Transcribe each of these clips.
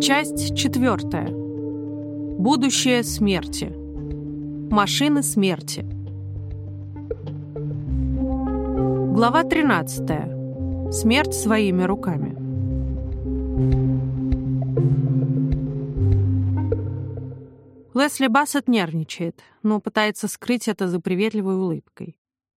Часть четвертая. Будущее смерти. Машины смерти. Глава 13. Смерть своими руками. Лесли Бассет нервничает, но пытается скрыть это за приветливой улыбкой.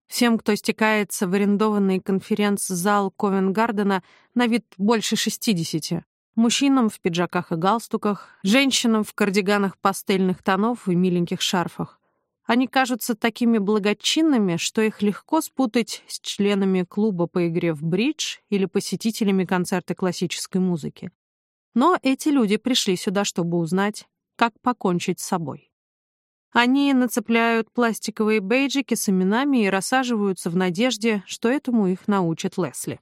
Всем, кто стекается в арендованный конференц-зал Ковенгардена, на вид больше 60. Мужчинам в пиджаках и галстуках, женщинам в кардиганах пастельных тонов и миленьких шарфах. Они кажутся такими благочинными, что их легко спутать с членами клуба по игре в бридж или посетителями концерта классической музыки. Но эти люди пришли сюда, чтобы узнать, как покончить с собой. Они нацепляют пластиковые бейджики с именами и рассаживаются в надежде, что этому их научит Лесли.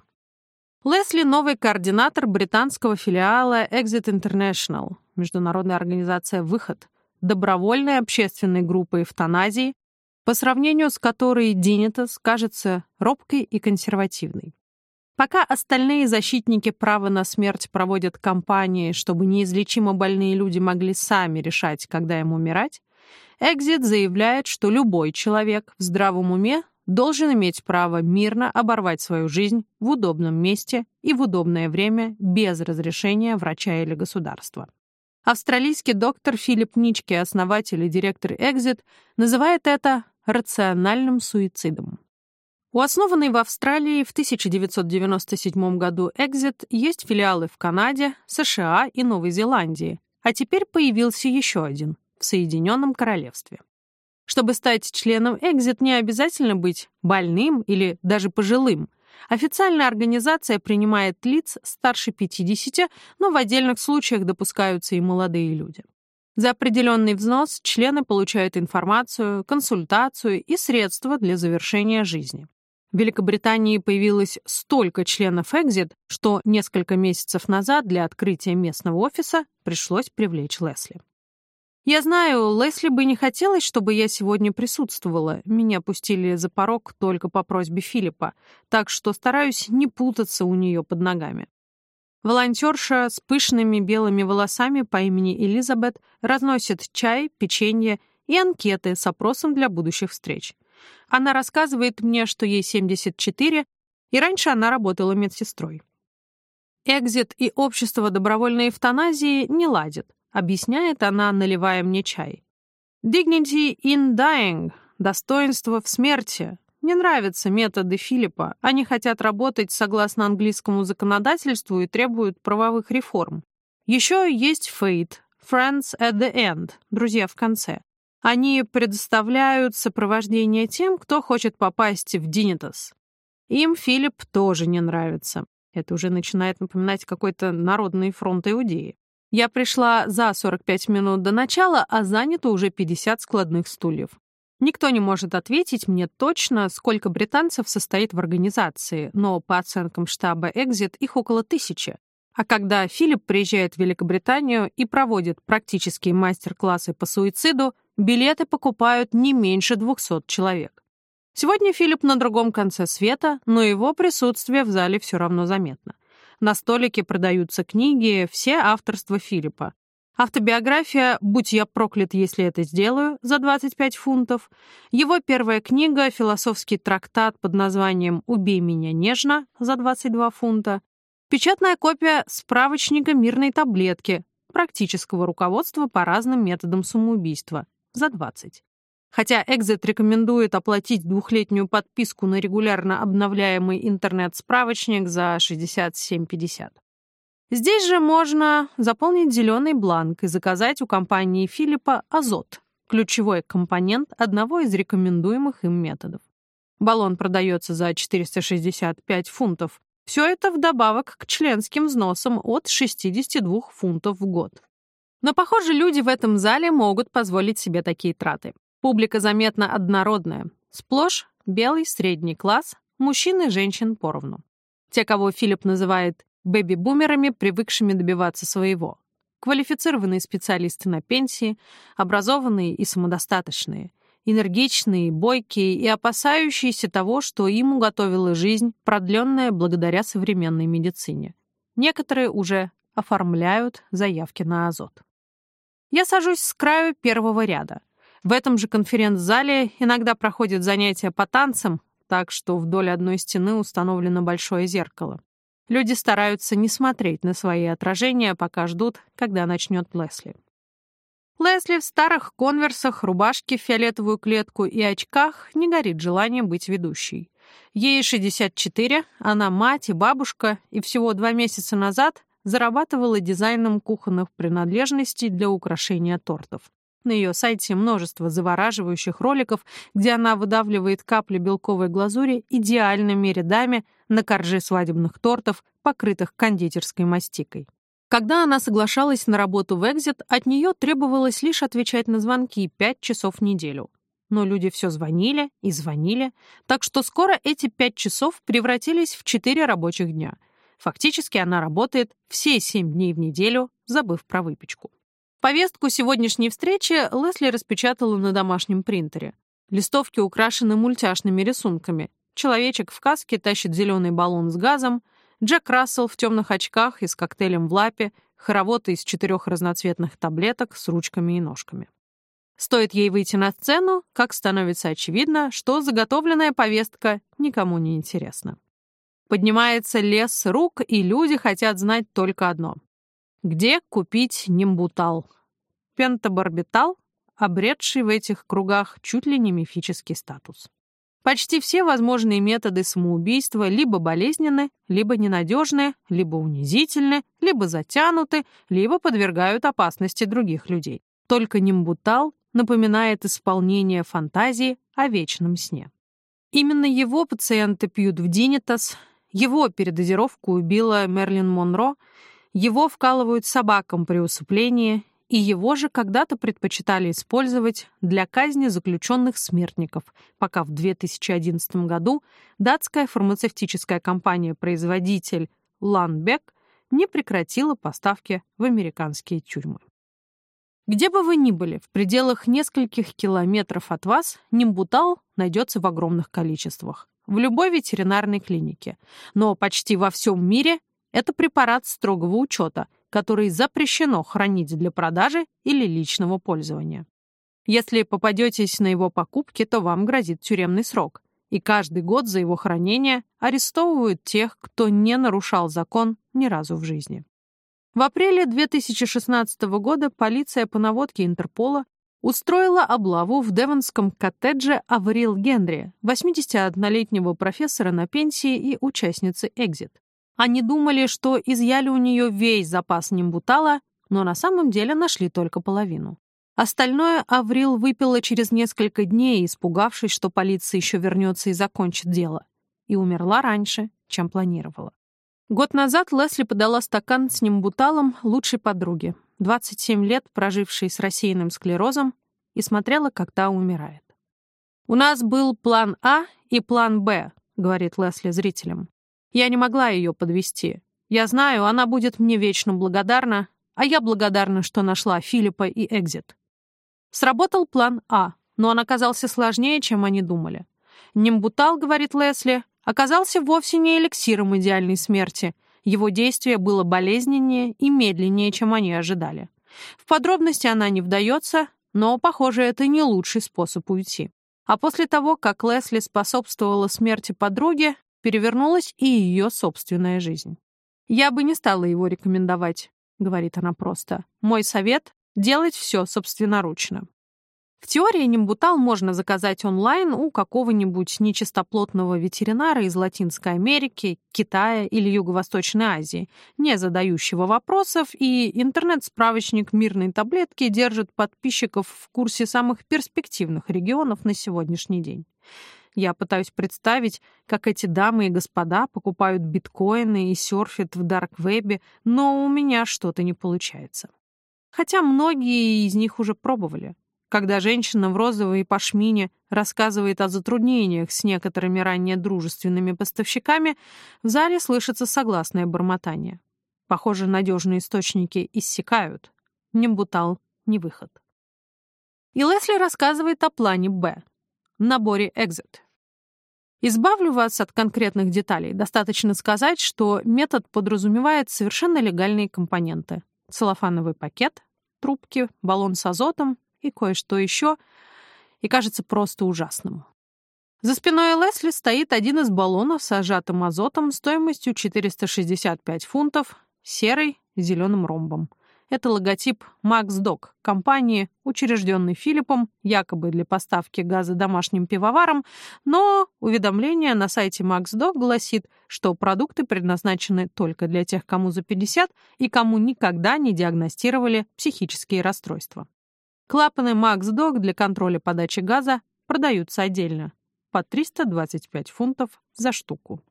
Лесли — новый координатор британского филиала Exit International, международная организация «Выход», добровольной общественной группы эвтаназии, по сравнению с которой Динитас кажется робкой и консервативной. Пока остальные защитники права на смерть проводят кампании, чтобы неизлечимо больные люди могли сами решать, когда им умирать, Экзит заявляет, что любой человек в здравом уме должен иметь право мирно оборвать свою жизнь в удобном месте и в удобное время без разрешения врача или государства. Австралийский доктор Филипп Нички, основатель и директор Экзит, называет это рациональным суицидом. У основанной в Австралии в 1997 году Exit есть филиалы в Канаде, США и Новой Зеландии, а теперь появился еще один — в Соединенном Королевстве. Чтобы стать членом Exit, не обязательно быть больным или даже пожилым. Официальная организация принимает лиц старше 50, но в отдельных случаях допускаются и молодые люди. За определенный взнос члены получают информацию, консультацию и средства для завершения жизни. В Великобритании появилось столько членов Exit, что несколько месяцев назад для открытия местного офиса пришлось привлечь Лесли. Я знаю, Лесли бы не хотелось, чтобы я сегодня присутствовала. Меня пустили за порог только по просьбе Филиппа, так что стараюсь не путаться у нее под ногами. Волонтерша с пышными белыми волосами по имени Элизабет разносит чай, печенье и анкеты с опросом для будущих встреч. Она рассказывает мне, что ей 74, и раньше она работала медсестрой. Экзит и общество добровольной эвтаназии не ладят, объясняет она, наливая мне чай. Dignity in dying — достоинство в смерти. Мне нравятся методы Филиппа. Они хотят работать согласно английскому законодательству и требуют правовых реформ. Еще есть Fate — Friends at the end — друзья в конце. Они предоставляют сопровождение тем, кто хочет попасть в Динитас. Им Филипп тоже не нравится. Это уже начинает напоминать какой-то народный фронт Иудеи. Я пришла за 45 минут до начала, а занято уже 50 складных стульев. Никто не может ответить мне точно, сколько британцев состоит в организации, но по оценкам штаба Exit их около тысячи. А когда Филипп приезжает в Великобританию и проводит практические мастер-классы по суициду, Билеты покупают не меньше 200 человек. Сегодня Филипп на другом конце света, но его присутствие в зале все равно заметно. На столике продаются книги, все авторства Филиппа. Автобиография «Будь я проклят, если это сделаю» за 25 фунтов. Его первая книга «Философский трактат» под названием «Убей меня нежно» за 22 фунта. Печатная копия справочника мирной таблетки, практического руководства по разным методам самоубийства за 20. Хотя Exit рекомендует оплатить двухлетнюю подписку на регулярно обновляемый интернет-справочник за 67,50. Здесь же можно заполнить зеленый бланк и заказать у компании Филиппа азот, ключевой компонент одного из рекомендуемых им методов. Баллон продается за 465 фунтов. Все это вдобавок к членским взносам от 62 фунтов в год. Но, похоже, люди в этом зале могут позволить себе такие траты. Публика заметно однородная. Сплошь белый средний класс, мужчин и женщин поровну. Те, кого Филипп называет бэби-бумерами, привыкшими добиваться своего. Квалифицированные специалисты на пенсии, образованные и самодостаточные, энергичные, бойкие и опасающиеся того, что им уготовила жизнь, продленная благодаря современной медицине. Некоторые уже оформляют заявки на азот. Я сажусь с краю первого ряда. В этом же конференц-зале иногда проходят занятия по танцам, так что вдоль одной стены установлено большое зеркало. Люди стараются не смотреть на свои отражения, пока ждут, когда начнет Лесли. Лесли в старых конверсах, рубашке в фиолетовую клетку и очках не горит желанием быть ведущей. Ей 64, она мать и бабушка, и всего два месяца назад зарабатывала дизайном кухонных принадлежностей для украшения тортов. На ее сайте множество завораживающих роликов, где она выдавливает капли белковой глазури идеальными рядами на корже свадебных тортов, покрытых кондитерской мастикой. Когда она соглашалась на работу в Экзит, от нее требовалось лишь отвечать на звонки пять часов в неделю. Но люди все звонили и звонили, так что скоро эти пять часов превратились в четыре рабочих дня — Фактически она работает все семь дней в неделю, забыв про выпечку. Повестку сегодняшней встречи Лесли распечатала на домашнем принтере. Листовки украшены мультяшными рисунками. Человечек в каске тащит зеленый баллон с газом, Джек Рассел в темных очках и с коктейлем в лапе, хоровод из четырех разноцветных таблеток с ручками и ножками. Стоит ей выйти на сцену, как становится очевидно, что заготовленная повестка никому не интересна. Поднимается лес рук, и люди хотят знать только одно. Где купить нимбутал? Пентабарбитал, обретший в этих кругах чуть ли не мифический статус. Почти все возможные методы самоубийства либо болезненны, либо ненадежны, либо унизительны, либо затянуты, либо подвергают опасности других людей. Только нимбутал напоминает исполнение фантазии о вечном сне. Именно его пациенты пьют в Динитас, его передозировку убила Мерлин Монро, его вкалывают собакам при усыплении, и его же когда-то предпочитали использовать для казни заключенных смертников, пока в 2011 году датская фармацевтическая компания-производитель Ланбек не прекратила поставки в американские тюрьмы. Где бы вы ни были, в пределах нескольких километров от вас нимбутал найдется в огромных количествах в любой ветеринарной клинике. Но почти во всем мире это препарат строгого учета, который запрещено хранить для продажи или личного пользования. Если попадетесь на его покупки, то вам грозит тюремный срок, и каждый год за его хранение арестовывают тех, кто не нарушал закон ни разу в жизни. В апреле 2016 года полиция по наводке Интерпола устроила облаву в девонском коттедже Аврил Генри, 81-летнего профессора на пенсии и участницы «Экзит». Они думали, что изъяли у нее весь запас нимбутала, но на самом деле нашли только половину. Остальное Аврил выпила через несколько дней, испугавшись, что полиция еще вернется и закончит дело, и умерла раньше, чем планировала. Год назад Лесли подала стакан с нимбуталом лучшей подруге, 27 лет прожившей с рассеянным склерозом, и смотрела, как та умирает. «У нас был план А и план Б», — говорит Лесли зрителям. «Я не могла ее подвести. Я знаю, она будет мне вечно благодарна, а я благодарна, что нашла Филиппа и Экзит». Сработал план А, но он оказался сложнее, чем они думали. Нимбутал, говорит Лесли, оказался вовсе не эликсиром идеальной смерти — его действие было болезненнее и медленнее, чем они ожидали. В подробности она не вдается, но, похоже, это не лучший способ уйти. А после того, как Лесли способствовала смерти подруги, перевернулась и ее собственная жизнь. «Я бы не стала его рекомендовать», — говорит она просто. «Мой совет — делать все собственноручно». В теории нимбутал можно заказать онлайн у какого-нибудь нечистоплотного ветеринара из Латинской Америки, Китая или Юго-Восточной Азии, не задающего вопросов, и интернет-справочник мирной таблетки держит подписчиков в курсе самых перспективных регионов на сегодняшний день. Я пытаюсь представить, как эти дамы и господа покупают биткоины и серфят в дарквебе, но у меня что-то не получается. Хотя многие из них уже пробовали. Когда женщина в розовой пашмине рассказывает о затруднениях с некоторыми ранее дружественными поставщиками, в зале слышится согласное бормотание. Похоже, надежные источники иссякают. Нимбутал — не выход. И Лесли рассказывает о плане «Б» — наборе «Экзит». Избавлю вас от конкретных деталей. Достаточно сказать, что метод подразумевает совершенно легальные компоненты. Целлофановый пакет, трубки, баллон с азотом и кое-что еще, и кажется просто ужасным. За спиной Лесли стоит один из баллонов с сжатым азотом стоимостью 465 фунтов, серый, зеленым ромбом. Это логотип Max Dog, компании, учрежденной Филиппом, якобы для поставки газа домашним пивоварам, но уведомление на сайте Max Dog гласит, что продукты предназначены только для тех, кому за 50 и кому никогда не диагностировали психические расстройства. Клапаны Max Dog для контроля подачи газа продаются отдельно по 325 фунтов за штуку.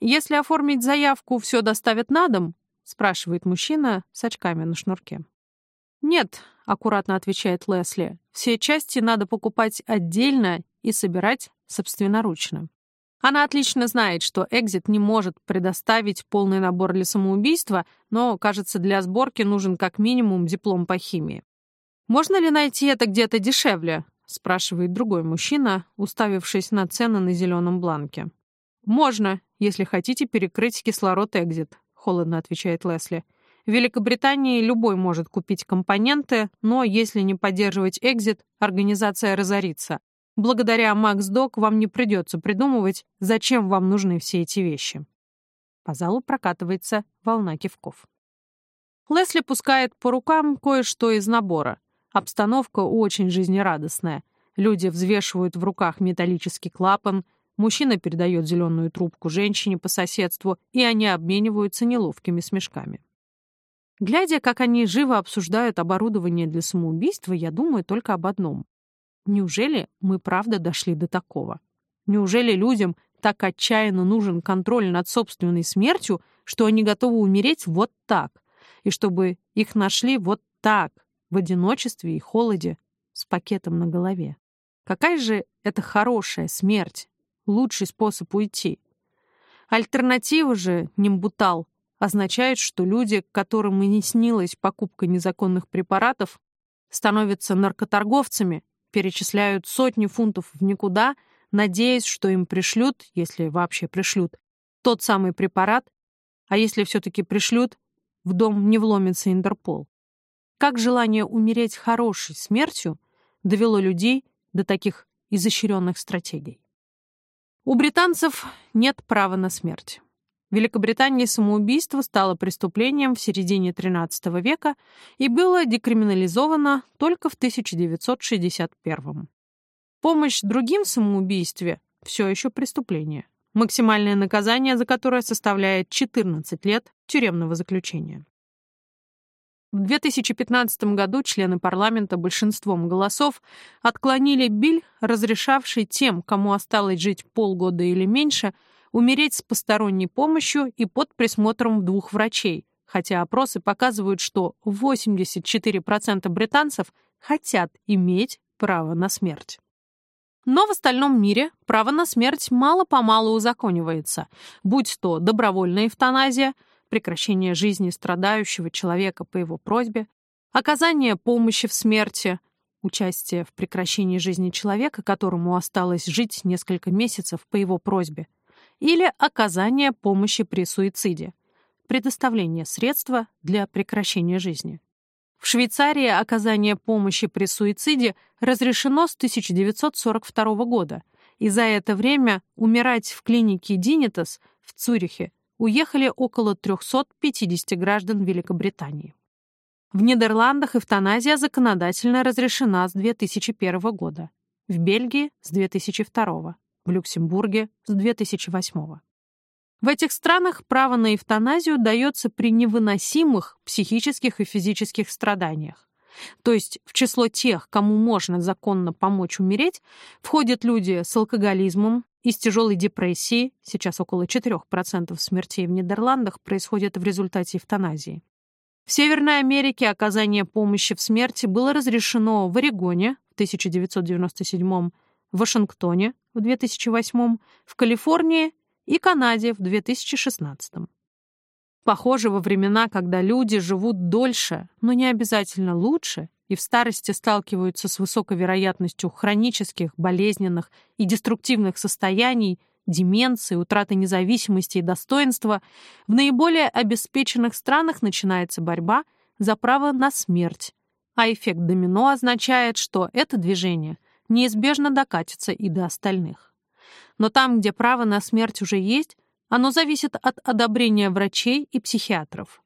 Если оформить заявку, все доставят на дом, спрашивает мужчина с очками на шнурке. «Нет», — аккуратно отвечает Лесли, «все части надо покупать отдельно и собирать собственноручно». Она отлично знает, что Экзит не может предоставить полный набор для самоубийства, но, кажется, для сборки нужен как минимум диплом по химии. «Можно ли найти это где-то дешевле?» — спрашивает другой мужчина, уставившись на цены на зеленом бланке. «Можно, если хотите перекрыть кислород Экзит», холодно отвечает Лесли. В Великобритании любой может купить компоненты, но если не поддерживать экзит, организация разорится. Благодаря MaxDoc вам не придется придумывать, зачем вам нужны все эти вещи. По залу прокатывается волна кивков. Лесли пускает по рукам кое-что из набора. Обстановка очень жизнерадостная. Люди взвешивают в руках металлический клапан, Мужчина передает зеленую трубку женщине по соседству, и они обмениваются неловкими смешками. Глядя, как они живо обсуждают оборудование для самоубийства, я думаю только об одном. Неужели мы правда дошли до такого? Неужели людям так отчаянно нужен контроль над собственной смертью, что они готовы умереть вот так, и чтобы их нашли вот так, в одиночестве и холоде, с пакетом на голове? Какая же это хорошая смерть, лучший способ уйти. Альтернатива же, нимбутал, означает, что люди, которым и не снилась покупка незаконных препаратов, становятся наркоторговцами, перечисляют сотни фунтов в никуда, надеясь, что им пришлют, если вообще пришлют, тот самый препарат, а если все-таки пришлют, в дом не вломится Интерпол. Как желание умереть хорошей смертью довело людей до таких изощренных стратегий. У британцев нет права на смерть. В Великобритании самоубийство стало преступлением в середине XIII века и было декриминализовано только в 1961. Помощь другим в самоубийстве – все еще преступление. Максимальное наказание за которое составляет 14 лет тюремного заключения. В 2015 году члены парламента большинством голосов отклонили биль, разрешавший тем, кому осталось жить полгода или меньше, умереть с посторонней помощью и под присмотром двух врачей, хотя опросы показывают, что 84% британцев хотят иметь право на смерть. Но в остальном мире право на смерть мало-помалу узаконивается, будь то добровольная эвтаназия – прекращение жизни страдающего человека по его просьбе, оказание помощи в смерти, участие в прекращении жизни человека, которому осталось жить несколько месяцев по его просьбе, или оказание помощи при суициде, предоставление средства для прекращения жизни. В Швейцарии оказание помощи при суициде разрешено с 1942 года, и за это время умирать в клинике Динитас в Цюрихе уехали около 350 граждан Великобритании. В Нидерландах эвтаназия законодательно разрешена с 2001 года, в Бельгии — с 2002, в Люксембурге — с 2008. В этих странах право на эвтаназию дается при невыносимых психических и физических страданиях. То есть в число тех, кому можно законно помочь умереть, входят люди с алкоголизмом, из тяжелой депрессии, сейчас около 4% смертей в Нидерландах происходит в результате эвтаназии. В Северной Америке оказание помощи в смерти было разрешено в Орегоне в 1997, в Вашингтоне в 2008, в Калифорнии и Канаде в 2016. Похоже, во времена, когда люди живут дольше, но не обязательно лучше, и в старости сталкиваются с высокой вероятностью хронических, болезненных и деструктивных состояний, деменции, утраты независимости и достоинства, в наиболее обеспеченных странах начинается борьба за право на смерть, а эффект домино означает, что это движение неизбежно докатится и до остальных. Но там, где право на смерть уже есть, оно зависит от одобрения врачей и психиатров.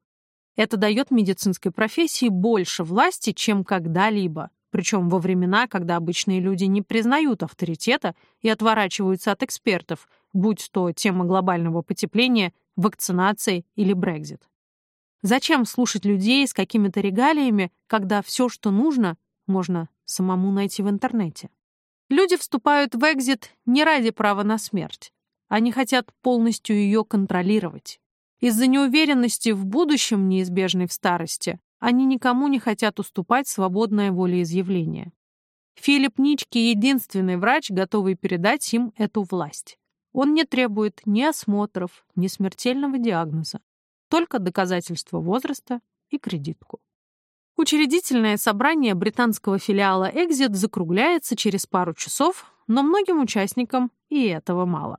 Это дает медицинской профессии больше власти, чем когда-либо, причем во времена, когда обычные люди не признают авторитета и отворачиваются от экспертов, будь то тема глобального потепления, вакцинации или Брекзит. Зачем слушать людей с какими-то регалиями, когда все, что нужно, можно самому найти в интернете? Люди вступают в экзит не ради права на смерть. Они хотят полностью ее контролировать. Из-за неуверенности в будущем, неизбежной в старости, они никому не хотят уступать свободное волеизъявление. Филипп Нички — единственный врач, готовый передать им эту власть. Он не требует ни осмотров, ни смертельного диагноза, только доказательства возраста и кредитку. Учредительное собрание британского филиала Exit закругляется через пару часов, но многим участникам и этого мало.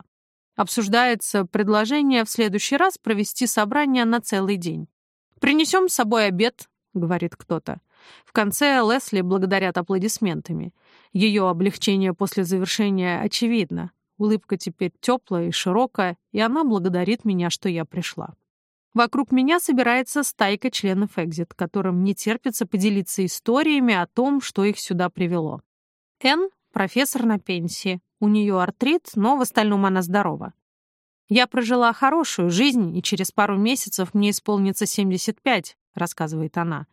Обсуждается предложение в следующий раз провести собрание на целый день. «Принесем с собой обед», — говорит кто-то. В конце Лесли благодарят аплодисментами. Ее облегчение после завершения очевидно. Улыбка теперь теплая и широкая, и она благодарит меня, что я пришла. Вокруг меня собирается стайка членов Экзит, которым не терпится поделиться историями о том, что их сюда привело. Н — профессор на пенсии. У нее артрит, но в остальном она здорова. «Я прожила хорошую жизнь, и через пару месяцев мне исполнится 75», — рассказывает она.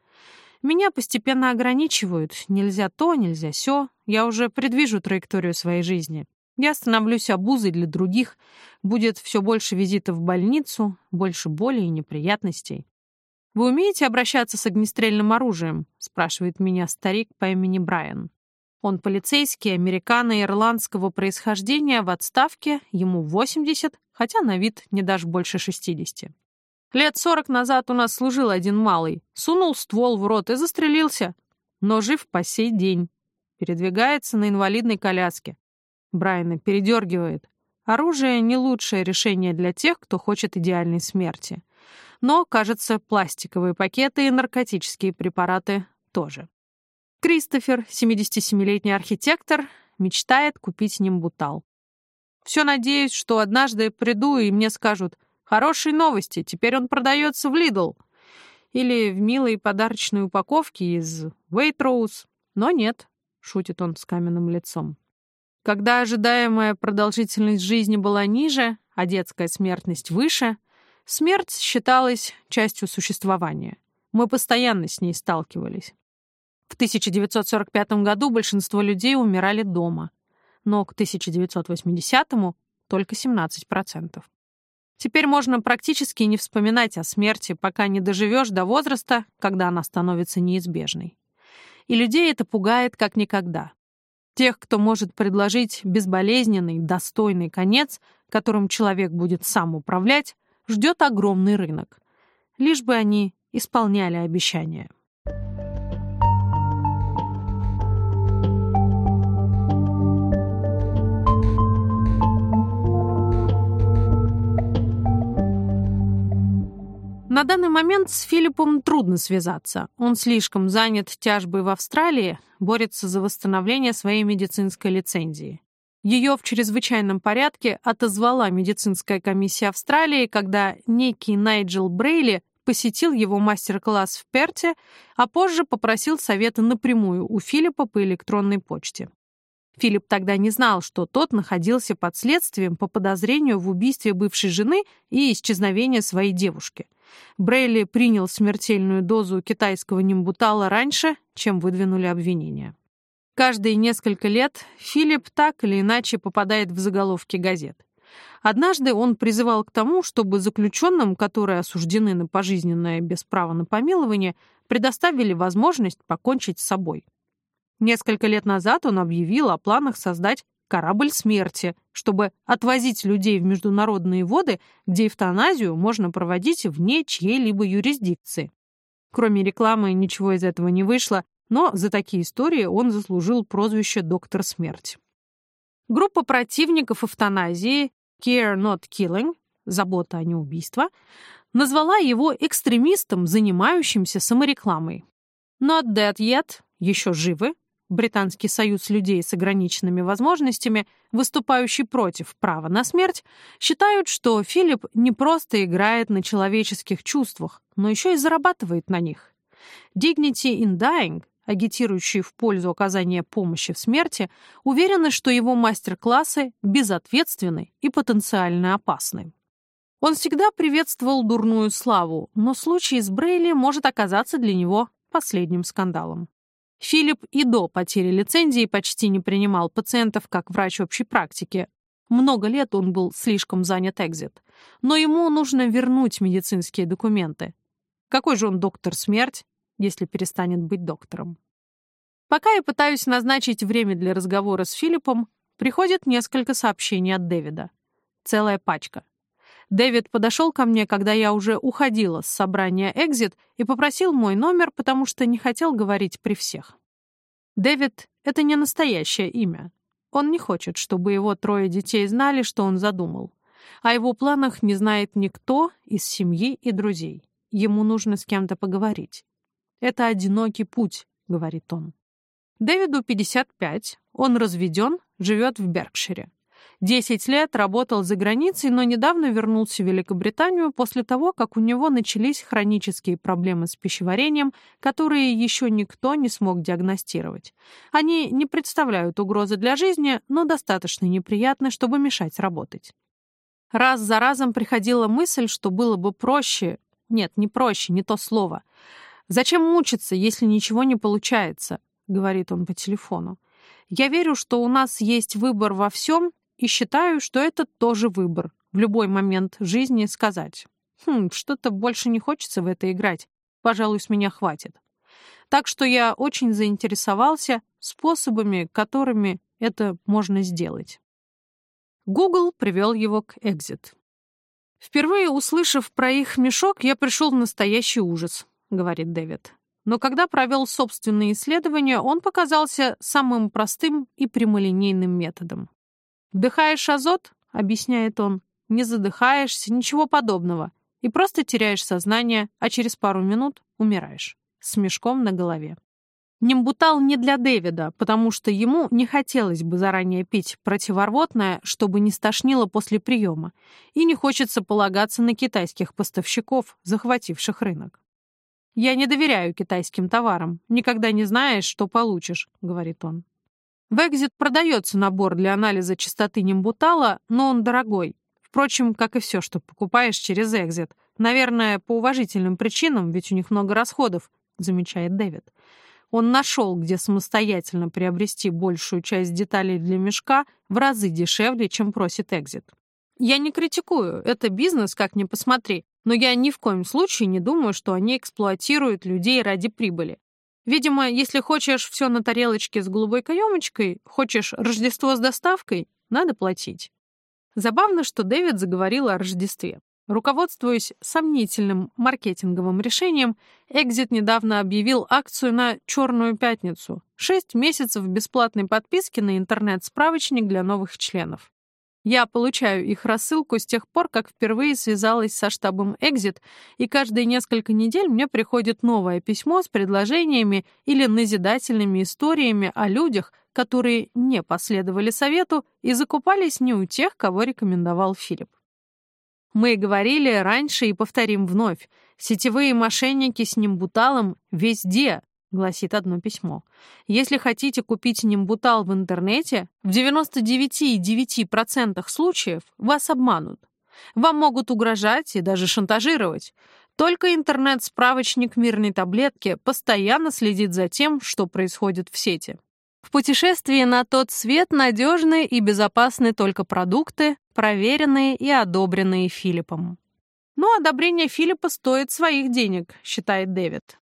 «Меня постепенно ограничивают. Нельзя то, нельзя сё. Я уже предвижу траекторию своей жизни. Я становлюсь обузой для других, будет все больше визитов в больницу, больше боли и неприятностей. «Вы умеете обращаться с огнестрельным оружием?» — спрашивает меня старик по имени Брайан. Он полицейский, американо-ирландского происхождения, в отставке, ему 80, хотя на вид не даже больше 60. Лет 40 назад у нас служил один малый, сунул ствол в рот и застрелился, но жив по сей день. Передвигается на инвалидной коляске. Брайана передергивает. Оружие — не лучшее решение для тех, кто хочет идеальной смерти. Но, кажется, пластиковые пакеты и наркотические препараты тоже. Кристофер, 77-летний архитектор, мечтает купить нимбутал. Все надеюсь, что однажды приду и мне скажут «Хорошие новости, теперь он продается в Лидл» или в милой подарочной упаковке из Waitrose. Но нет, шутит он с каменным лицом. Когда ожидаемая продолжительность жизни была ниже, а детская смертность выше, смерть считалась частью существования. Мы постоянно с ней сталкивались. В 1945 году большинство людей умирали дома, но к 1980-му только 17%. Теперь можно практически не вспоминать о смерти, пока не доживешь до возраста, когда она становится неизбежной. И людей это пугает как никогда. Тех, кто может предложить безболезненный, достойный конец, которым человек будет сам управлять, ждет огромный рынок. Лишь бы они исполняли обещания. На данный момент с Филиппом трудно связаться. Он слишком занят тяжбой в Австралии, борется за восстановление своей медицинской лицензии. Ее в чрезвычайном порядке отозвала медицинская комиссия Австралии, когда некий Найджел Брейли посетил его мастер-класс в Перте, а позже попросил совета напрямую у Филиппа по электронной почте. Филипп тогда не знал, что тот находился под следствием по подозрению в убийстве бывшей жены и исчезновении своей девушки. Брейли принял смертельную дозу китайского нимбутала раньше, чем выдвинули обвинения. Каждые несколько лет Филипп так или иначе попадает в заголовки газет. Однажды он призывал к тому, чтобы заключенным, которые осуждены на пожизненное без права на помилование, предоставили возможность покончить с собой. Несколько лет назад он объявил о планах создать корабль смерти, чтобы отвозить людей в международные воды, где эвтаназию можно проводить вне чьей-либо юрисдикции. Кроме рекламы ничего из этого не вышло, но за такие истории он заслужил прозвище «Доктор Смерть». Группа противников эвтаназии Care Not Killing, забота, а не убийство, назвала его экстремистом, занимающимся саморекламой. Not Dead Yet, еще живы, Британский союз людей с ограниченными возможностями, выступающий против права на смерть, считают, что Филипп не просто играет на человеческих чувствах, но еще и зарабатывает на них. Dignity in Dying, агитирующие в пользу оказания помощи в смерти, уверены, что его мастер-классы безответственны и потенциально опасны. Он всегда приветствовал дурную славу, но случай с Брейли может оказаться для него последним скандалом. Филипп и до потери лицензии почти не принимал пациентов как врач общей практики. Много лет он был слишком занят экзит. Но ему нужно вернуть медицинские документы. Какой же он доктор смерть, если перестанет быть доктором? Пока я пытаюсь назначить время для разговора с Филиппом, приходит несколько сообщений от Дэвида. Целая пачка. Дэвид подошел ко мне, когда я уже уходила с собрания «Экзит» и попросил мой номер, потому что не хотел говорить при всех. Дэвид — это не настоящее имя. Он не хочет, чтобы его трое детей знали, что он задумал. О его планах не знает никто из семьи и друзей. Ему нужно с кем-то поговорить. «Это одинокий путь», — говорит он. Дэвиду 55, он разведен, живет в Беркшире. Десять лет работал за границей, но недавно вернулся в Великобританию после того, как у него начались хронические проблемы с пищеварением, которые еще никто не смог диагностировать. Они не представляют угрозы для жизни, но достаточно неприятны, чтобы мешать работать. Раз за разом приходила мысль, что было бы проще... Нет, не проще, не то слово. «Зачем мучиться, если ничего не получается?» — говорит он по телефону. «Я верю, что у нас есть выбор во всем, и считаю, что это тоже выбор. В любой момент жизни сказать. Хм, что-то больше не хочется в это играть. Пожалуй, с меня хватит. Так что я очень заинтересовался способами, которыми это можно сделать. Google привел его к Exit. «Впервые услышав про их мешок, я пришел в настоящий ужас», — говорит Дэвид. Но когда провел собственные исследования, он показался самым простым и прямолинейным методом. «Вдыхаешь азот», — объясняет он, — «не задыхаешься, ничего подобного, и просто теряешь сознание, а через пару минут умираешь» с мешком на голове. Нимбутал не для Дэвида, потому что ему не хотелось бы заранее пить противорвотное, чтобы не стошнило после приема, и не хочется полагаться на китайских поставщиков, захвативших рынок. «Я не доверяю китайским товарам. Никогда не знаешь, что получишь», — говорит он. В Экзит продается набор для анализа частоты нимбутала, но он дорогой. Впрочем, как и все, что покупаешь через Экзит. Наверное, по уважительным причинам, ведь у них много расходов, замечает Дэвид. Он нашел, где самостоятельно приобрести большую часть деталей для мешка в разы дешевле, чем просит Экзит. Я не критикую, это бизнес, как ни посмотри, но я ни в коем случае не думаю, что они эксплуатируют людей ради прибыли. Видимо, если хочешь все на тарелочке с голубой каемочкой, хочешь Рождество с доставкой, надо платить. Забавно, что Дэвид заговорил о Рождестве. Руководствуясь сомнительным маркетинговым решением, Exit недавно объявил акцию на «Черную пятницу» — 6 месяцев бесплатной подписки на интернет-справочник для новых членов. Я получаю их рассылку с тех пор, как впервые связалась со штабом Exit, и каждые несколько недель мне приходит новое письмо с предложениями или назидательными историями о людях, которые не последовали совету и закупались не у тех, кого рекомендовал Филипп. Мы говорили раньше и повторим вновь. Сетевые мошенники с Нимбуталом везде, — гласит одно письмо. «Если хотите купить нимбутал в интернете, в 99,9% случаев вас обманут. Вам могут угрожать и даже шантажировать. Только интернет-справочник мирной таблетки постоянно следит за тем, что происходит в сети. В путешествии на тот свет надежны и безопасны только продукты, проверенные и одобренные Филиппом. Но одобрение Филиппа стоит своих денег, считает Дэвид.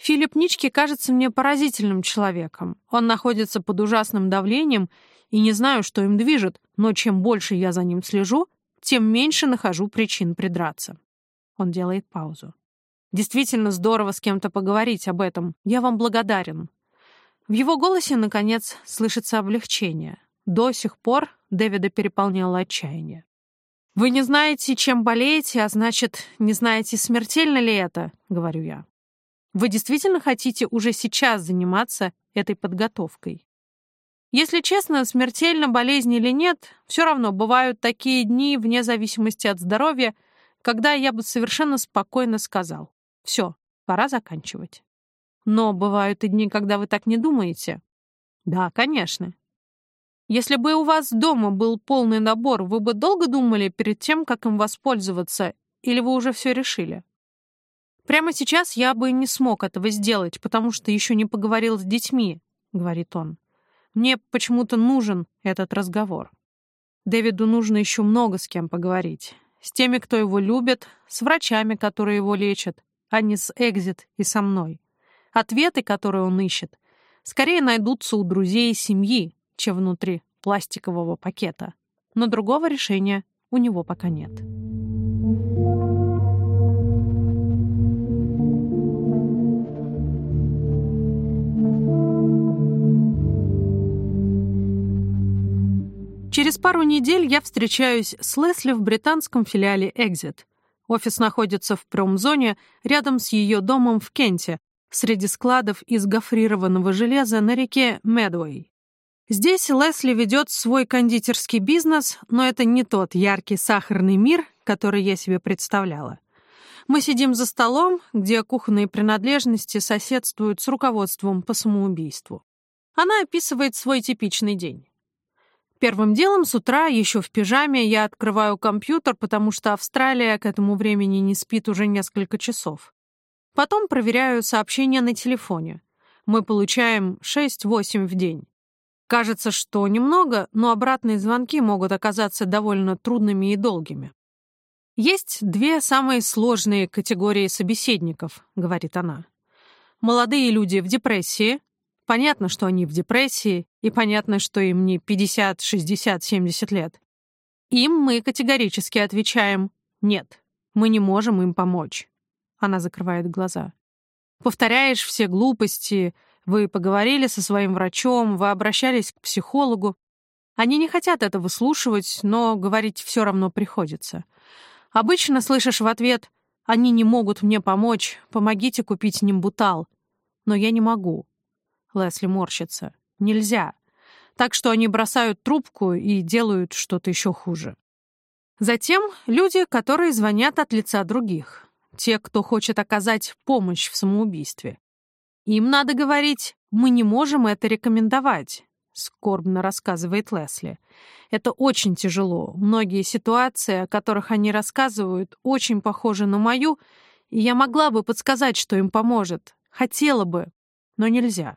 Филипп Нички кажется мне поразительным человеком. Он находится под ужасным давлением, и не знаю, что им движет, но чем больше я за ним слежу, тем меньше нахожу причин придраться. Он делает паузу. Действительно здорово с кем-то поговорить об этом. Я вам благодарен. В его голосе, наконец, слышится облегчение. До сих пор Дэвида переполняло отчаяние. «Вы не знаете, чем болеете, а значит, не знаете, смертельно ли это», — говорю я. «Вы действительно хотите уже сейчас заниматься этой подготовкой?» Если честно, смертельно болезнь или нет, все равно бывают такие дни, вне зависимости от здоровья, когда я бы совершенно спокойно сказал «Все, пора заканчивать». Но бывают и дни, когда вы так не думаете. Да, конечно. Если бы у вас дома был полный набор, вы бы долго думали перед тем, как им воспользоваться, или вы уже все решили? Прямо сейчас я бы не смог этого сделать, потому что еще не поговорил с детьми, говорит он. Мне почему-то нужен этот разговор. Дэвиду нужно еще много с кем поговорить. С теми, кто его любит, с врачами, которые его лечат, а не с Экзит и со мной. Ответы, которые он ищет, скорее найдутся у друзей и семьи, чем внутри пластикового пакета. Но другого решения у него пока нет. Через пару недель я встречаюсь с Лесли в британском филиале Exit. Офис находится в промзоне рядом с ее домом в Кенте, среди складов из гофрированного железа на реке Медуэй. Здесь Лесли ведет свой кондитерский бизнес, но это не тот яркий сахарный мир, который я себе представляла. Мы сидим за столом, где кухонные принадлежности соседствуют с руководством по самоубийству. Она описывает свой типичный день. Первым делом с утра, еще в пижаме, я открываю компьютер, потому что Австралия к этому времени не спит уже несколько часов. Потом проверяю сообщения на телефоне. Мы получаем 6-8 в день. Кажется, что немного, но обратные звонки могут оказаться довольно трудными и долгими. «Есть две самые сложные категории собеседников», — говорит она. «Молодые люди в депрессии, Понятно, что они в депрессии, и понятно, что им не 50, 60, 70 лет. Им мы категорически отвечаем «нет, мы не можем им помочь». Она закрывает глаза. Повторяешь все глупости, вы поговорили со своим врачом, вы обращались к психологу. Они не хотят это выслушивать, но говорить все равно приходится. Обычно слышишь в ответ «они не могут мне помочь, помогите купить нимбутал». Но я не могу. Лесли морщится. Нельзя. Так что они бросают трубку и делают что-то еще хуже. Затем люди, которые звонят от лица других. Те, кто хочет оказать помощь в самоубийстве. Им надо говорить «мы не можем это рекомендовать», — скорбно рассказывает Лесли. Это очень тяжело. Многие ситуации, о которых они рассказывают, очень похожи на мою, и я могла бы подсказать, что им поможет. Хотела бы, но нельзя.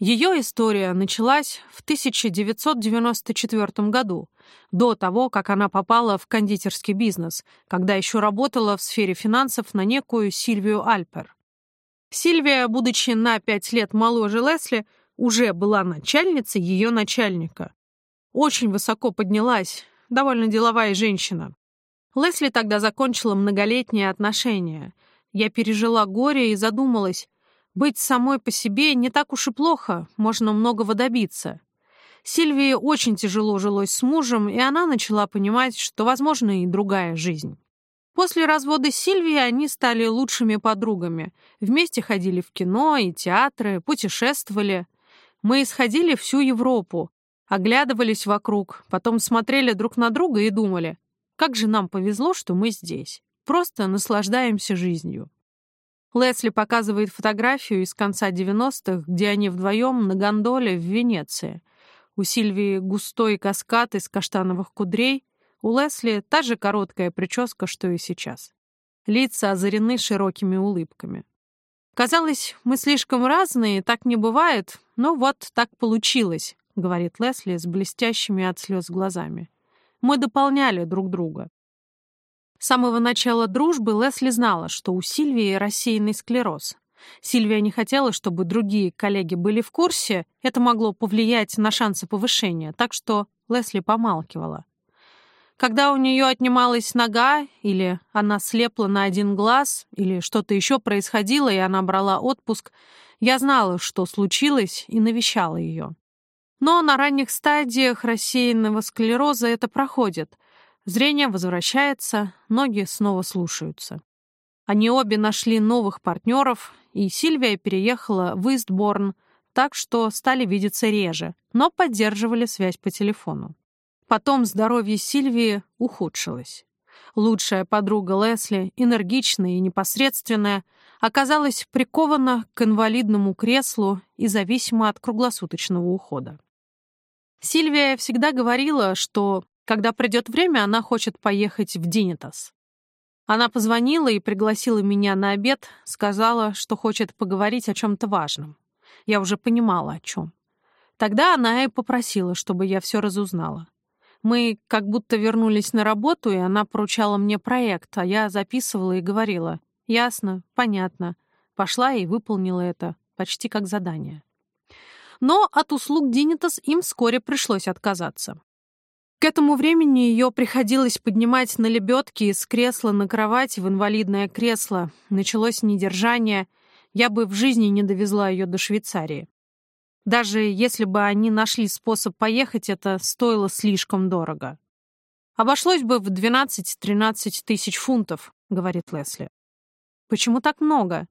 Ее история началась в 1994 году, до того, как она попала в кондитерский бизнес, когда еще работала в сфере финансов на некую Сильвию Альпер. Сильвия, будучи на пять лет моложе Лесли, уже была начальницей ее начальника. Очень высоко поднялась, довольно деловая женщина. Лесли тогда закончила многолетние отношения. Я пережила горе и задумалась, быть самой по себе не так уж и плохо, можно многого добиться. Сильвии очень тяжело жилось с мужем, и она начала понимать, что возможна и другая жизнь. После развода с Сильвией они стали лучшими подругами. Вместе ходили в кино и театры, путешествовали. Мы исходили всю Европу, оглядывались вокруг, потом смотрели друг на друга и думали, как же нам повезло, что мы здесь. Просто наслаждаемся жизнью. Лесли показывает фотографию из конца 90-х, где они вдвоем на гондоле в Венеции. У Сильвии густой каскад из каштановых кудрей, у Лесли та же короткая прическа, что и сейчас. Лица озарены широкими улыбками. Казалось, мы слишком разные, так не бывает, но вот так получилось, говорит Лесли с блестящими от слез глазами. Мы дополняли друг друга. С самого начала дружбы Лесли знала, что у Сильвии рассеянный склероз. Сильвия не хотела, чтобы другие коллеги были в курсе, это могло повлиять на шансы повышения, так что Лесли помалкивала. Когда у нее отнималась нога, или она слепла на один глаз, или что-то еще происходило, и она брала отпуск, я знала, что случилось, и навещала ее. Но на ранних стадиях рассеянного склероза это проходит — Зрение возвращается, ноги снова слушаются. Они обе нашли новых партнеров, и Сильвия переехала в Истборн, так что стали видеться реже, но поддерживали связь по телефону. Потом здоровье Сильвии ухудшилось. Лучшая подруга Лесли, энергичная и непосредственная, оказалась прикована к инвалидному креслу и зависима от круглосуточного ухода. Сильвия всегда говорила, что, когда придет время, она хочет поехать в Динитас. Она позвонила и пригласила меня на обед, сказала, что хочет поговорить о чем-то важном. Я уже понимала, о чем. Тогда она и попросила, чтобы я все разузнала. Мы как будто вернулись на работу, и она поручала мне проект, а я записывала и говорила «Ясно, понятно». Пошла и выполнила это, почти как задание. Но от услуг Динитас им вскоре пришлось отказаться. К этому времени ее приходилось поднимать на лебедке из кресла на кровать в инвалидное кресло. Началось недержание. Я бы в жизни не довезла ее до Швейцарии. Даже если бы они нашли способ поехать, это стоило слишком дорого. «Обошлось бы в 12-13 тысяч фунтов», — говорит Лесли. «Почему так много?»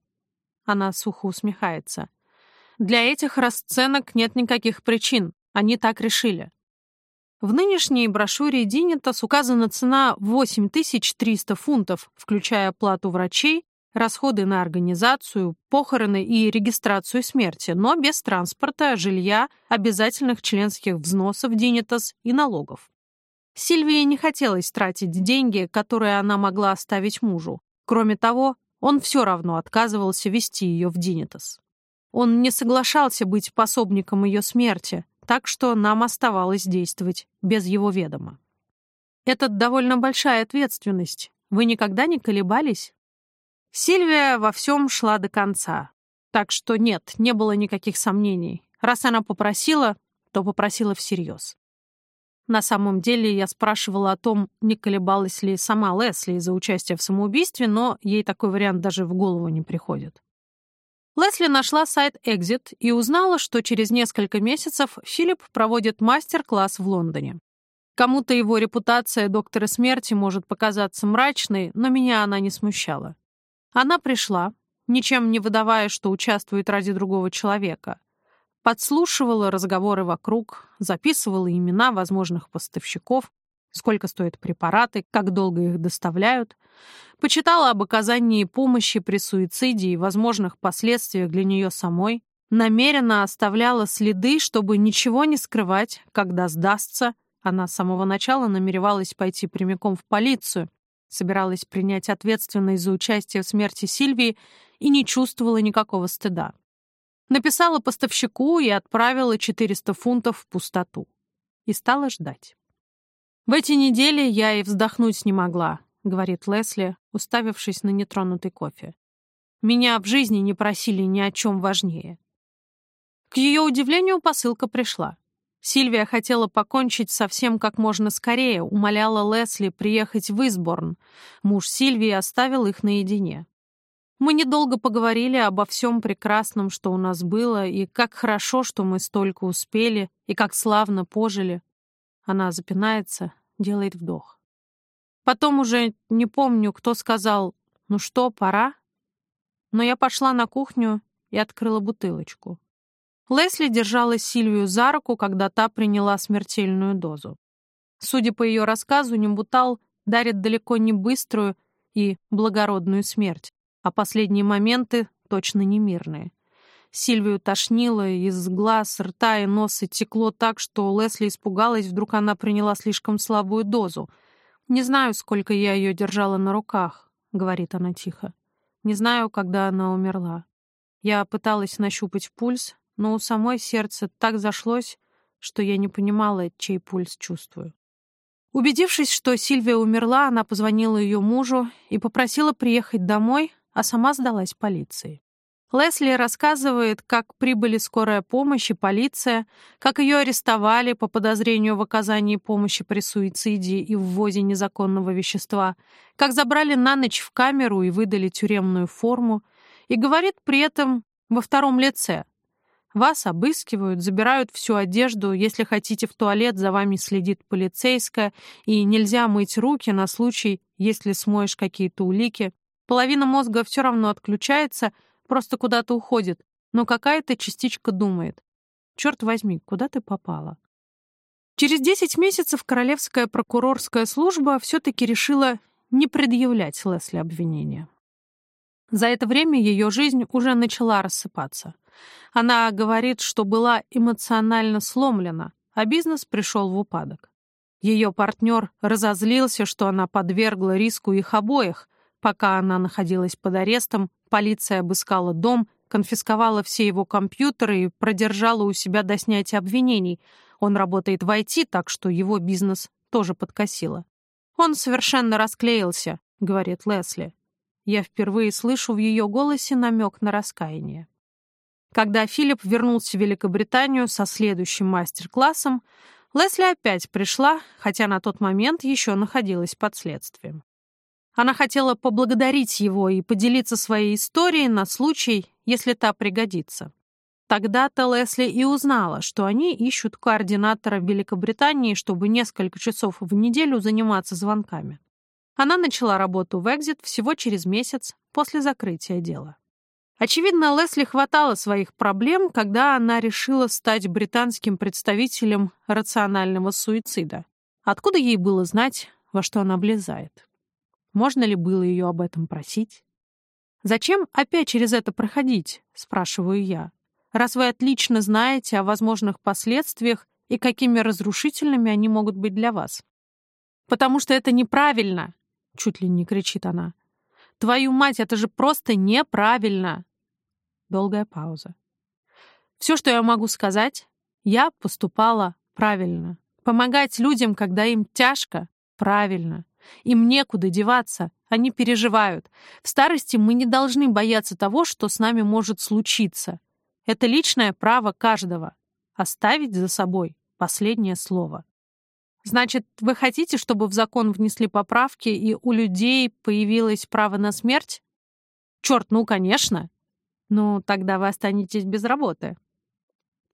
Она сухо усмехается. «Для этих расценок нет никаких причин. Они так решили». В нынешней брошюре Динитас указана цена 8300 фунтов, включая плату врачей, расходы на организацию, похороны и регистрацию смерти, но без транспорта, жилья, обязательных членских взносов Динитас и налогов. Сильвии не хотелось тратить деньги, которые она могла оставить мужу. Кроме того, он все равно отказывался вести ее в Динитас. Он не соглашался быть пособником ее смерти, так что нам оставалось действовать без его ведома. Это довольно большая ответственность. Вы никогда не колебались? Сильвия во всем шла до конца. Так что нет, не было никаких сомнений. Раз она попросила, то попросила всерьез. На самом деле я спрашивала о том, не колебалась ли сама Лесли из-за участия в самоубийстве, но ей такой вариант даже в голову не приходит. Лесли нашла сайт Exit и узнала, что через несколько месяцев Филипп проводит мастер-класс в Лондоне. Кому-то его репутация доктора смерти может показаться мрачной, но меня она не смущала. Она пришла, ничем не выдавая, что участвует ради другого человека. Подслушивала разговоры вокруг, записывала имена возможных поставщиков, сколько стоят препараты, как долго их доставляют, почитала об оказании помощи при суициде и возможных последствиях для нее самой, намеренно оставляла следы, чтобы ничего не скрывать, когда сдастся. Она с самого начала намеревалась пойти прямиком в полицию, собиралась принять ответственность за участие в смерти Сильвии и не чувствовала никакого стыда. Написала поставщику и отправила 400 фунтов в пустоту. И стала ждать. В эти недели я и вздохнуть не могла, говорит Лесли, уставившись на нетронутый кофе. Меня в жизни не просили ни о чем важнее. К ее удивлению посылка пришла. Сильвия хотела покончить со всем как можно скорее, умоляла Лесли приехать в Изборн. Муж Сильвии оставил их наедине. Мы недолго поговорили обо всем прекрасном, что у нас было, и как хорошо, что мы столько успели, и как славно пожили. Она запинается, делает вдох. Потом уже не помню, кто сказал «Ну что, пора?» Но я пошла на кухню и открыла бутылочку. Лесли держала Сильвию за руку, когда та приняла смертельную дозу. Судя по ее рассказу, Нембутал дарит далеко не быструю и благородную смерть, а последние моменты точно не мирные. Сильвию тошнило, из глаз, рта и носа текло так, что Лесли испугалась, вдруг она приняла слишком слабую дозу. «Не знаю, сколько я ее держала на руках», — говорит она тихо. «Не знаю, когда она умерла. Я пыталась нащупать пульс, но у самой сердце так зашлось, что я не понимала, чей пульс чувствую. Убедившись, что Сильвия умерла, она позвонила ее мужу и попросила приехать домой, а сама сдалась полиции. Лесли рассказывает, как прибыли скорая помощь и полиция, как ее арестовали по подозрению в оказании помощи при суициде и ввозе незаконного вещества, как забрали на ночь в камеру и выдали тюремную форму, и говорит при этом во втором лице. Вас обыскивают, забирают всю одежду, если хотите в туалет, за вами следит полицейская, и нельзя мыть руки на случай, если смоешь какие-то улики. Половина мозга все равно отключается, просто куда-то уходит, но какая-то частичка думает. Черт возьми, куда ты попала? Через 10 месяцев Королевская прокурорская служба все-таки решила не предъявлять Лесли обвинения. За это время ее жизнь уже начала рассыпаться. Она говорит, что была эмоционально сломлена, а бизнес пришел в упадок. Ее партнер разозлился, что она подвергла риску их обоих. Пока она находилась под арестом, полиция обыскала дом, конфисковала все его компьютеры и продержала у себя до снятия обвинений. Он работает в IT, так что его бизнес тоже подкосило. «Он совершенно расклеился», — говорит Лесли. Я впервые слышу в ее голосе намек на раскаяние. Когда Филипп вернулся в Великобританию со следующим мастер-классом, Лесли опять пришла, хотя на тот момент еще находилась под следствием. Она хотела поблагодарить его и поделиться своей историей на случай, если та пригодится. Тогда-то Лесли и узнала, что они ищут координатора Великобритании, чтобы несколько часов в неделю заниматься звонками. Она начала работу в Exit всего через месяц после закрытия дела. Очевидно, Лесли хватало своих проблем, когда она решила стать британским представителем рационального суицида. Откуда ей было знать, во что она влезает? Можно ли было ее об этом просить? «Зачем опять через это проходить?» — спрашиваю я. «Раз вы отлично знаете о возможных последствиях и какими разрушительными они могут быть для вас». «Потому что это неправильно!» — чуть ли не кричит она. «Твою мать, это же просто неправильно!» Долгая пауза. Все, что я могу сказать, я поступала правильно. Помогать людям, когда им тяжко, правильно. Им некуда деваться, они переживают. В старости мы не должны бояться того, что с нами может случиться. Это личное право каждого — оставить за собой последнее слово. Значит, вы хотите, чтобы в закон внесли поправки, и у людей появилось право на смерть? Черт, ну, конечно. Ну, тогда вы останетесь без работы.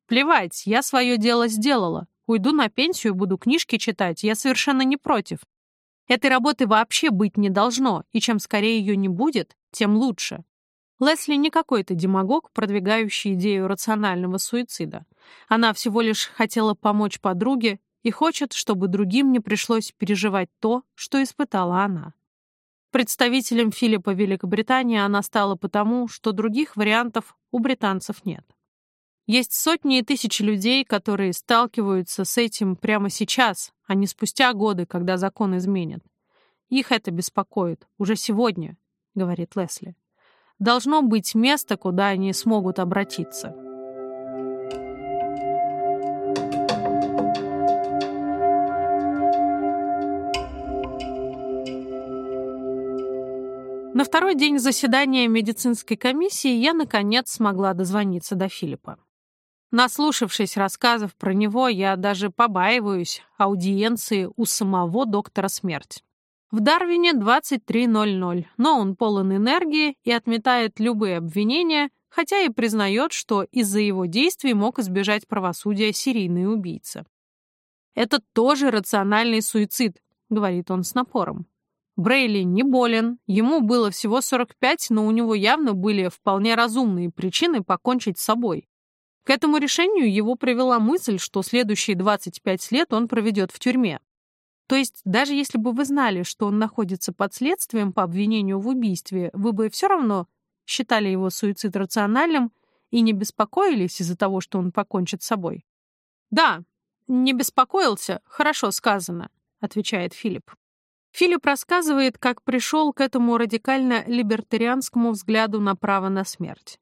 Плевать, я свое дело сделала. Уйду на пенсию, буду книжки читать, я совершенно не против. Этой работы вообще быть не должно, и чем скорее ее не будет, тем лучше. Лесли не какой-то демагог, продвигающий идею рационального суицида. Она всего лишь хотела помочь подруге и хочет, чтобы другим не пришлось переживать то, что испытала она. Представителем Филиппа Великобритании она стала потому, что других вариантов у британцев нет. Есть сотни и тысячи людей, которые сталкиваются с этим прямо сейчас, а не спустя годы, когда закон изменят. Их это беспокоит. Уже сегодня, говорит Лесли. Должно быть место, куда они смогут обратиться. На второй день заседания медицинской комиссии я, наконец, смогла дозвониться до Филиппа. Наслушавшись рассказов про него, я даже побаиваюсь аудиенции у самого доктора смерть. В Дарвине 23.00, но он полон энергии и отметает любые обвинения, хотя и признает, что из-за его действий мог избежать правосудия серийный убийца. «Это тоже рациональный суицид», — говорит он с напором. Брейли не болен, ему было всего 45, но у него явно были вполне разумные причины покончить с собой. К этому решению его привела мысль, что следующие 25 лет он проведет в тюрьме. То есть, даже если бы вы знали, что он находится под следствием по обвинению в убийстве, вы бы все равно считали его суицид рациональным и не беспокоились из-за того, что он покончит с собой? «Да, не беспокоился, хорошо сказано», — отвечает Филипп. Филипп рассказывает, как пришел к этому радикально-либертарианскому взгляду на право на смерть.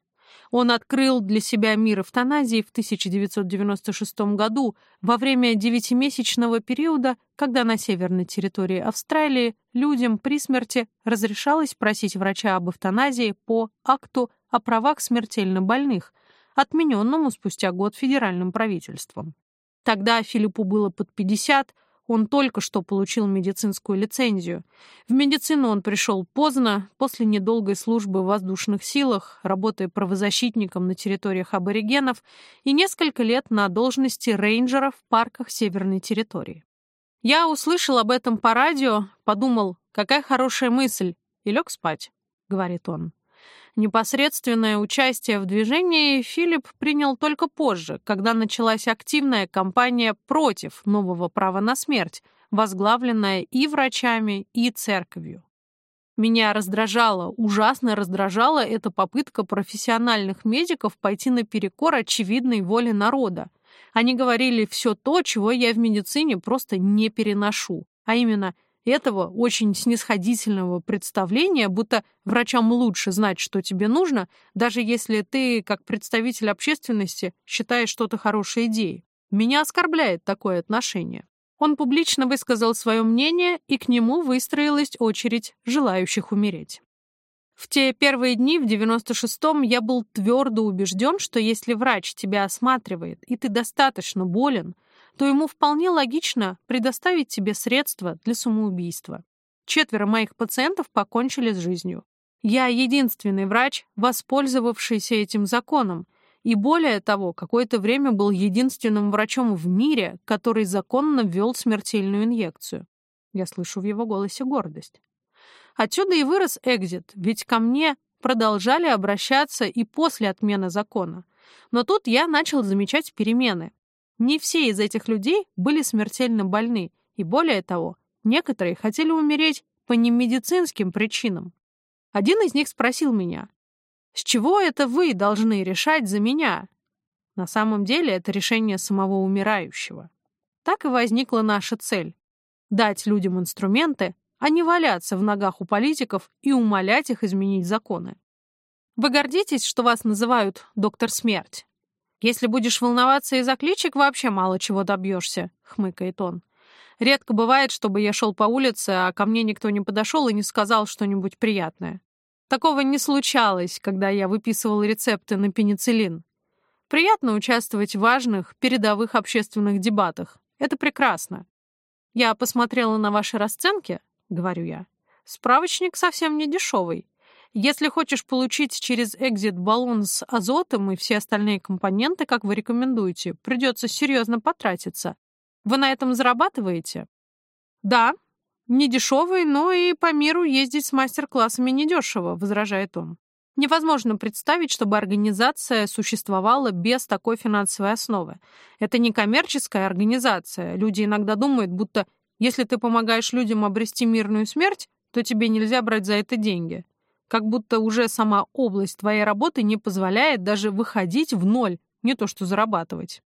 Он открыл для себя мир эвтаназии в 1996 году во время девятимесячного периода, когда на северной территории Австралии людям при смерти разрешалось просить врача об эвтаназии по акту о правах смертельно больных, отмененному спустя год федеральным правительством. Тогда Филиппу было под 50, Он только что получил медицинскую лицензию. В медицину он пришел поздно, после недолгой службы в воздушных силах, работая правозащитником на территориях аборигенов и несколько лет на должности рейнджера в парках северной территории. Я услышал об этом по радио, подумал, какая хорошая мысль, и лег спать, говорит он. Непосредственное участие в движении Филипп принял только позже, когда началась активная кампания против нового права на смерть, возглавленная и врачами, и церковью. Меня раздражала, ужасно раздражала эта попытка профессиональных медиков пойти наперекор очевидной воле народа. Они говорили все то, чего я в медицине просто не переношу, а именно этого очень снисходительного представления, будто врачам лучше знать, что тебе нужно, даже если ты, как представитель общественности, считаешь что-то хорошей идеей. Меня оскорбляет такое отношение. Он публично высказал свое мнение, и к нему выстроилась очередь желающих умереть. В те первые дни, в 96-м, я был твердо убежден, что если врач тебя осматривает, и ты достаточно болен, то ему вполне логично предоставить тебе средства для самоубийства. Четверо моих пациентов покончили с жизнью. Я единственный врач, воспользовавшийся этим законом, и более того, какое-то время был единственным врачом в мире, который законно ввел смертельную инъекцию. Я слышу в его голосе гордость. Отсюда и вырос экзит, ведь ко мне продолжали обращаться и после отмены закона. Но тут я начал замечать перемены. Не все из этих людей были смертельно больны, и более того, некоторые хотели умереть по немедицинским причинам. Один из них спросил меня, «С чего это вы должны решать за меня?» На самом деле это решение самого умирающего. Так и возникла наша цель — дать людям инструменты, а не валяться в ногах у политиков и умолять их изменить законы. Вы гордитесь, что вас называют доктор смерть? Если будешь волноваться из-за кличек, вообще мало чего добьешься, хмыкает он. Редко бывает, чтобы я шел по улице, а ко мне никто не подошел и не сказал что-нибудь приятное. Такого не случалось, когда я выписывал рецепты на пенициллин. Приятно участвовать в важных, передовых общественных дебатах. Это прекрасно. Я посмотрела на ваши расценки, говорю я. Справочник совсем не дешевый. Если хочешь получить через экзит баллон с азотом и все остальные компоненты, как вы рекомендуете, придется серьезно потратиться. Вы на этом зарабатываете? Да, не дешевый, но и по миру ездить с мастер-классами недешево, возражает он. Невозможно представить, чтобы организация существовала без такой финансовой основы. Это не коммерческая организация. Люди иногда думают, будто если ты помогаешь людям обрести мирную смерть, то тебе нельзя брать за это деньги как будто уже сама область твоей работы не позволяет даже выходить в ноль, не то что зарабатывать.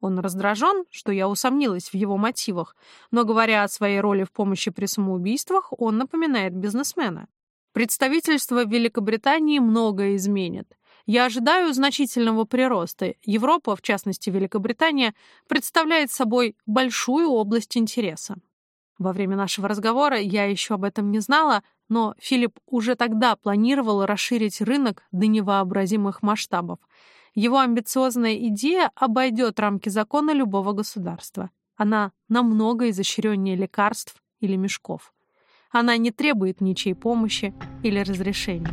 Он раздражен, что я усомнилась в его мотивах, но, говоря о своей роли в помощи при самоубийствах, он напоминает бизнесмена. Представительство Великобритании многое изменит. Я ожидаю значительного прироста. Европа, в частности Великобритания, представляет собой большую область интереса. Во время нашего разговора я еще об этом не знала, но Филипп уже тогда планировал расширить рынок до невообразимых масштабов. Его амбициозная идея обойдет рамки закона любого государства. Она намного изощреннее лекарств или мешков. Она не требует ничьей помощи или разрешения.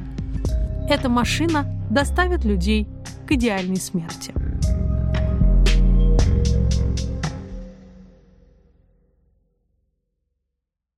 Эта машина доставит людей к идеальной смерти.